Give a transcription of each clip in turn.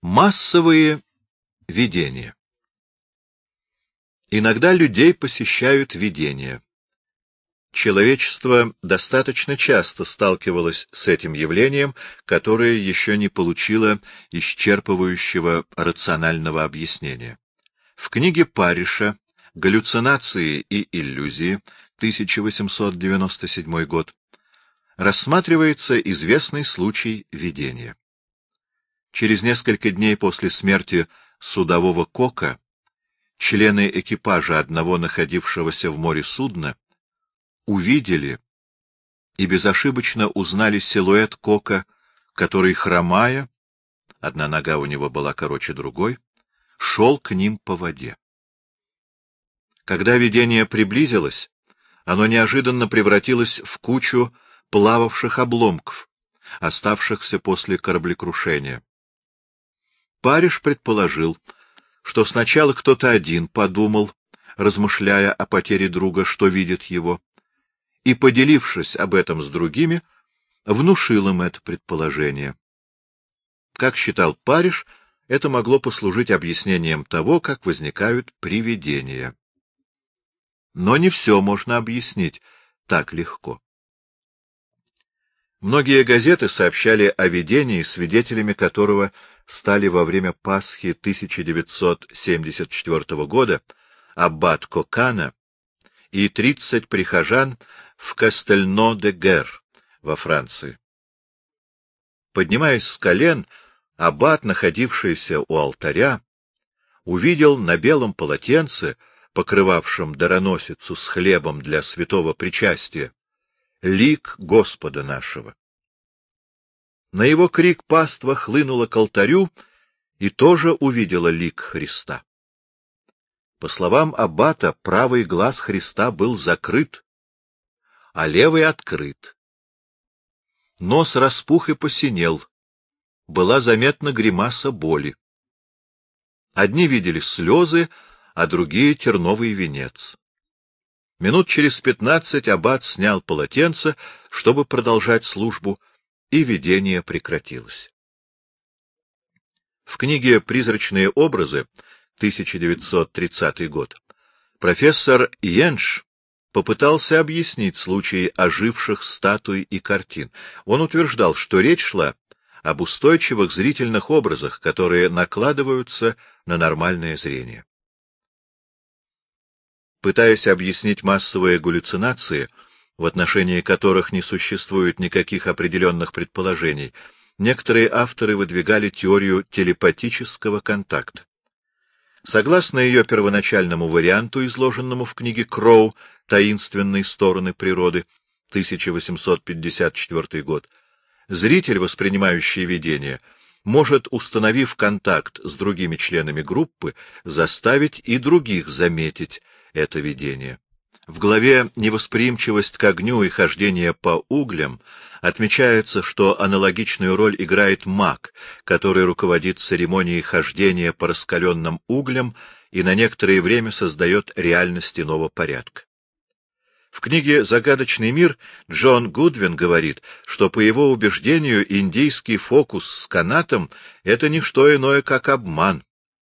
Массовые видения. Иногда людей посещают видения. Человечество достаточно часто сталкивалось с этим явлением, которое еще не получило исчерпывающего рационального объяснения. В книге Париша «Галлюцинации и иллюзии» 1897 год рассматривается известный случай видения. Через несколько дней после смерти судового кока члены экипажа одного находившегося в море судна увидели и безошибочно узнали силуэт кока, который, хромая, одна нога у него была короче другой, шел к ним по воде. Когда видение приблизилось, оно неожиданно превратилось в кучу плававших обломков, оставшихся после кораблекрушения. Париж предположил, что сначала кто-то один подумал, размышляя о потере друга, что видит его, и, поделившись об этом с другими, внушил им это предположение. Как считал Париж, это могло послужить объяснением того, как возникают привидения. Но не все можно объяснить так легко. Многие газеты сообщали о видении, свидетелями которого стали во время Пасхи 1974 года аббат Кокана и 30 прихожан в Кастельно-де-Гер во Франции. Поднимаясь с колен, аббат, находившийся у алтаря, увидел на белом полотенце, покрывавшем дароносицу с хлебом для святого причастия, лик Господа нашего. На его крик паства хлынула к алтарю и тоже увидела лик Христа. По словам аббата, правый глаз Христа был закрыт, а левый открыт. Нос распух и посинел, была заметна гримаса боли. Одни видели слезы, а другие — терновый венец. Минут через пятнадцать аббат снял полотенце, чтобы продолжать службу, и видение прекратилось. В книге «Призрачные образы» 1930 год профессор Йенш попытался объяснить случаи оживших статуй и картин. Он утверждал, что речь шла об устойчивых зрительных образах, которые накладываются на нормальное зрение. Пытаясь объяснить массовые галлюцинации, в отношении которых не существует никаких определенных предположений, некоторые авторы выдвигали теорию телепатического контакта. Согласно ее первоначальному варианту, изложенному в книге Кроу «Таинственные стороны природы», 1854 год, зритель, воспринимающий видение, может, установив контакт с другими членами группы, заставить и других заметить это видение. В главе «Невосприимчивость к огню и хождение по углям» отмечается, что аналогичную роль играет маг, который руководит церемонией хождения по раскаленным углям и на некоторое время создает реальность иного порядка. В книге «Загадочный мир» Джон Гудвин говорит, что, по его убеждению, индийский фокус с канатом — это не что иное, как обман,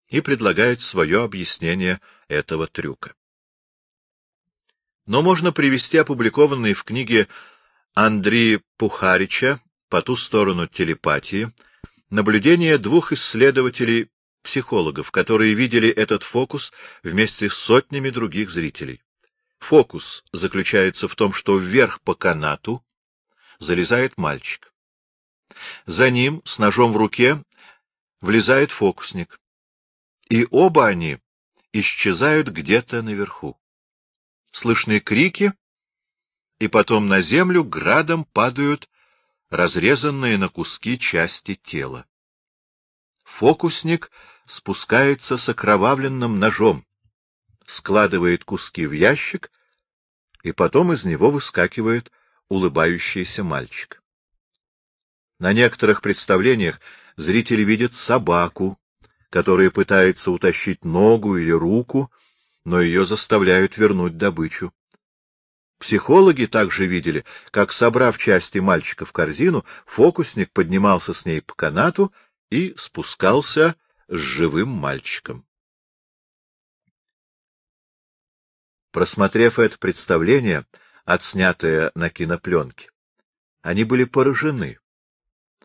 и предлагает свое объяснение этого трюка но можно привести опубликованные в книге Андрея Пухарича «По ту сторону телепатии» наблюдения двух исследователей-психологов, которые видели этот фокус вместе с сотнями других зрителей. Фокус заключается в том, что вверх по канату залезает мальчик. За ним, с ножом в руке, влезает фокусник. И оба они исчезают где-то наверху слышны крики, и потом на землю градом падают разрезанные на куски части тела. Фокусник спускается с окровавленным ножом, складывает куски в ящик, и потом из него выскакивает улыбающийся мальчик. На некоторых представлениях зритель видит собаку, которая пытается утащить ногу или руку, но ее заставляют вернуть добычу. Психологи также видели, как, собрав части мальчика в корзину, фокусник поднимался с ней по канату и спускался с живым мальчиком. Просмотрев это представление, отснятое на кинопленке, они были поражены.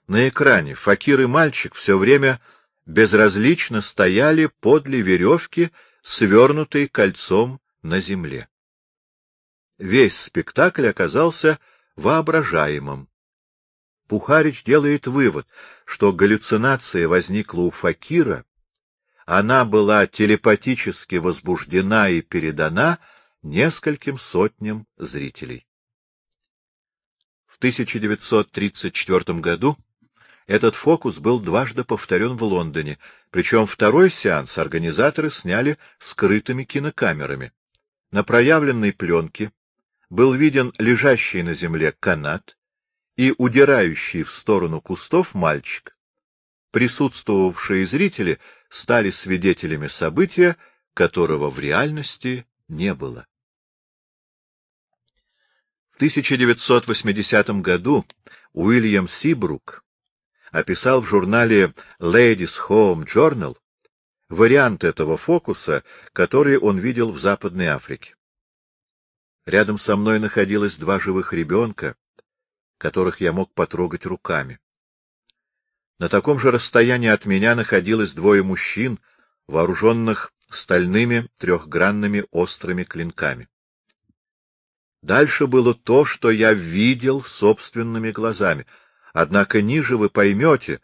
На экране Факир и мальчик все время безразлично стояли подле веревки, свернутой кольцом на земле. Весь спектакль оказался воображаемым. Пухарич делает вывод, что галлюцинация возникла у Факира, она была телепатически возбуждена и передана нескольким сотням зрителей. В 1934 году этот фокус был дважды повторен в Лондоне, причем второй сеанс организаторы сняли скрытыми кинокамерами. На проявленной пленке был виден лежащий на земле канат и удирающий в сторону кустов мальчик. Присутствовавшие зрители стали свидетелями события, которого в реальности не было. В 1980 году Уильям Сибрук описал в журнале Ladies Home Journal вариант этого фокуса, который он видел в Западной Африке. Рядом со мной находилось два живых ребенка, которых я мог потрогать руками. На таком же расстоянии от меня находилось двое мужчин, вооруженных стальными трехгранными острыми клинками. Дальше было то, что я видел собственными глазами — Однако ниже вы поймете,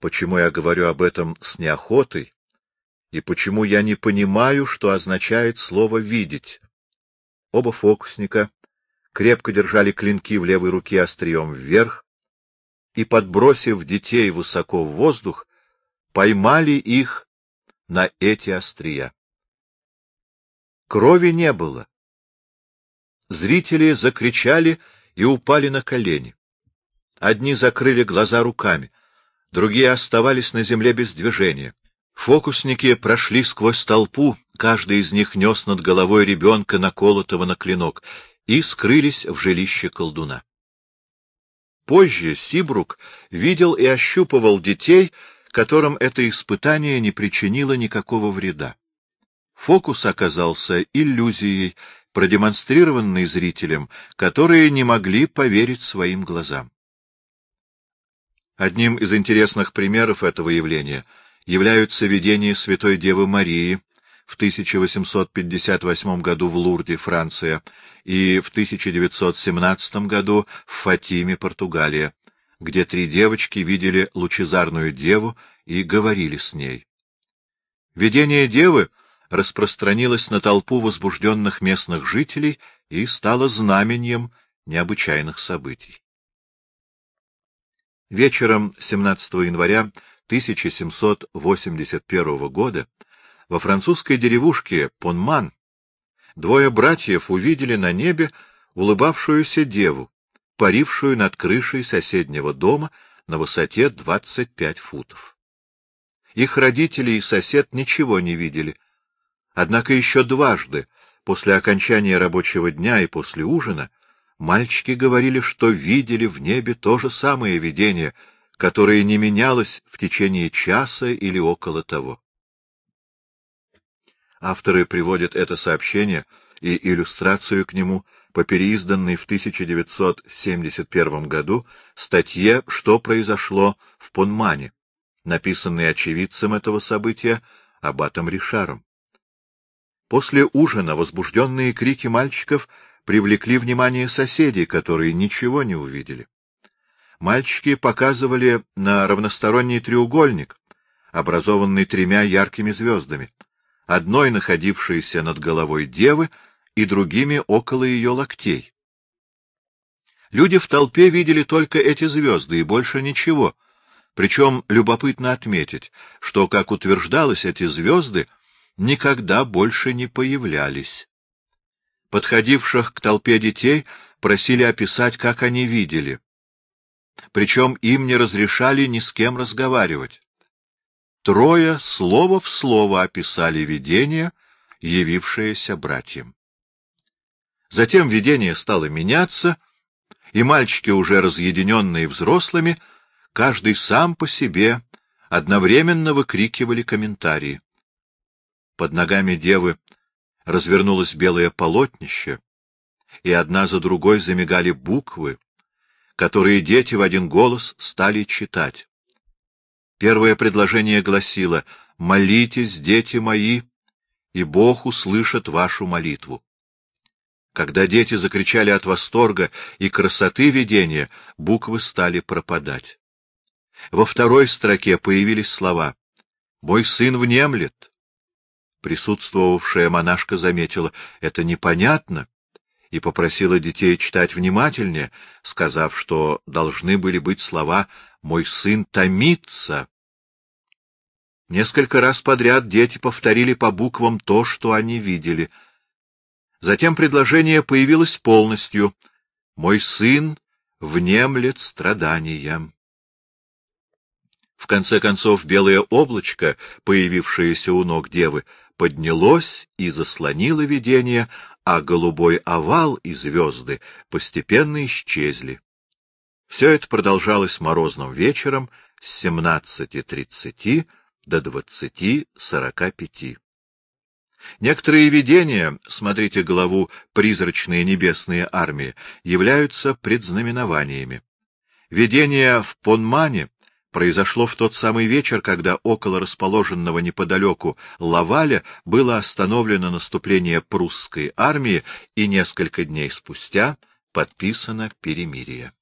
почему я говорю об этом с неохотой и почему я не понимаю, что означает слово «видеть». Оба фокусника крепко держали клинки в левой руке острием вверх и, подбросив детей высоко в воздух, поймали их на эти острия. Крови не было. Зрители закричали и упали на колени. Одни закрыли глаза руками, другие оставались на земле без движения. Фокусники прошли сквозь толпу, каждый из них нес над головой ребенка, наколотого на клинок, и скрылись в жилище колдуна. Позже Сибрук видел и ощупывал детей, которым это испытание не причинило никакого вреда. Фокус оказался иллюзией, продемонстрированной зрителям, которые не могли поверить своим глазам. Одним из интересных примеров этого явления являются видения Святой Девы Марии в 1858 году в Лурде, Франция, и в 1917 году в Фатиме, Португалия, где три девочки видели лучезарную деву и говорили с ней. Видение девы распространилось на толпу возбужденных местных жителей и стало знаменем необычайных событий. Вечером 17 января 1781 года во французской деревушке Понман двое братьев увидели на небе улыбавшуюся деву, парившую над крышей соседнего дома на высоте 25 футов. Их родители и сосед ничего не видели. Однако еще дважды, после окончания рабочего дня и после ужина, Мальчики говорили, что видели в небе то же самое видение, которое не менялось в течение часа или около того. Авторы приводят это сообщение и иллюстрацию к нему по переизданной в 1971 году статье «Что произошло в Понмане», написанной очевидцем этого события Аббатом Ришаром. После ужина возбужденные крики мальчиков — привлекли внимание соседей, которые ничего не увидели. Мальчики показывали на равносторонний треугольник, образованный тремя яркими звездами, одной находившейся над головой девы и другими около ее локтей. Люди в толпе видели только эти звезды и больше ничего, причем любопытно отметить, что, как утверждалось, эти звезды никогда больше не появлялись подходивших к толпе детей просили описать, как они видели. Причем им не разрешали ни с кем разговаривать. Трое слово в слово описали видение, явившееся братьям. Затем видение стало меняться, и мальчики, уже разъединенные взрослыми, каждый сам по себе одновременно выкрикивали комментарии. Под ногами девы развернулось белое полотнище, и одна за другой замигали буквы, которые дети в один голос стали читать. Первое предложение гласило «Молитесь, дети мои, и Бог услышит вашу молитву». Когда дети закричали от восторга и красоты видения, буквы стали пропадать. Во второй строке появились слова «Мой сын внемлет». Присутствовавшая монашка заметила «Это непонятно» и попросила детей читать внимательнее, сказав, что должны были быть слова «Мой сын томится». Несколько раз подряд дети повторили по буквам то, что они видели — Затем предложение появилось полностью. «Мой сын внемлет страданиям». В конце концов, белое облачко, появившееся у ног девы, поднялось и заслонило видение, а голубой овал и звезды постепенно исчезли. Все это продолжалось морозным вечером с 17.30 до 20.45. Некоторые видения, смотрите главу «Призрачные небесные армии», являются предзнаменованиями. Видение в Понмане произошло в тот самый вечер, когда около расположенного неподалеку Лаваля было остановлено наступление прусской армии, и несколько дней спустя подписано перемирие.